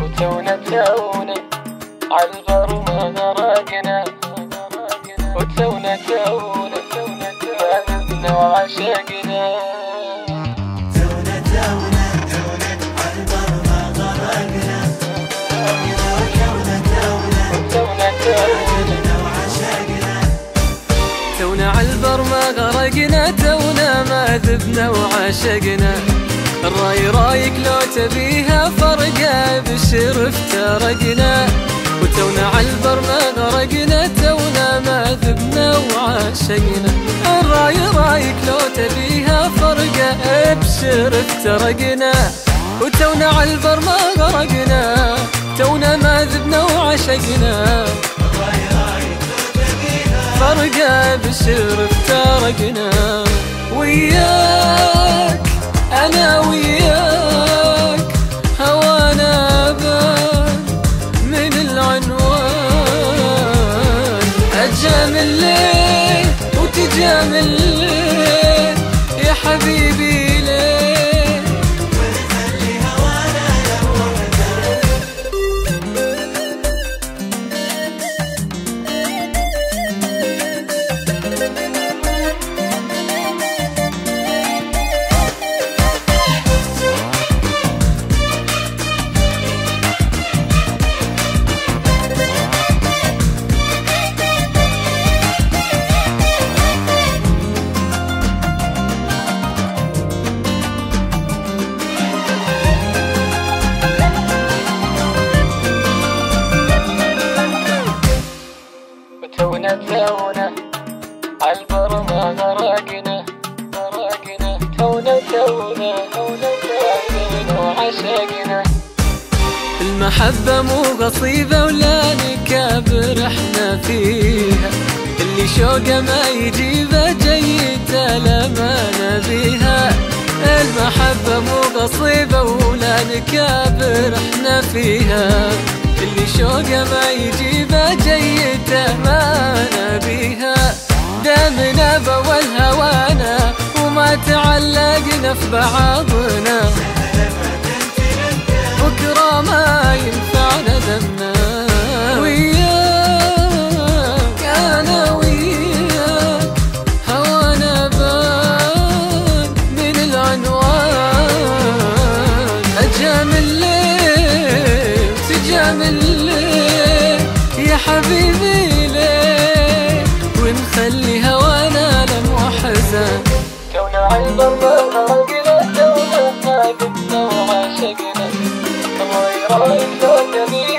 وتونا تونا عالبر ما غرقنا تونا تونا وتونا تونا وعشقنا تونا عالبر ما غرقنا تونا ما ذبنا وعشقنا الراي رايك لو تبيها افترقنا وتونا عالبر ما غرقنا تونا ما ذبنا وعشقنا الراي رايك لو تبيها فرقة بشر افترقنا. وتونا عالبر ما غرقنا تونا ما ذبنا وعشقنا فرقة بشر افترقنا. من وتونا تونا عالبر ما غرقنا غرقنا. تونا تونا تونا تونا وعشقنا. المحبة مو قصيبة ولا نكابر إحنا فيها. اللي شوقه ما يجيبه جيته لما نبيها. المحبة مو قصيبة ولا نكابر إحنا فيها. اللي شوقة ما يجيبه جيته ما نبيها. دامنا بول هوانا وما تعلقنا في بعضنا. Thank you.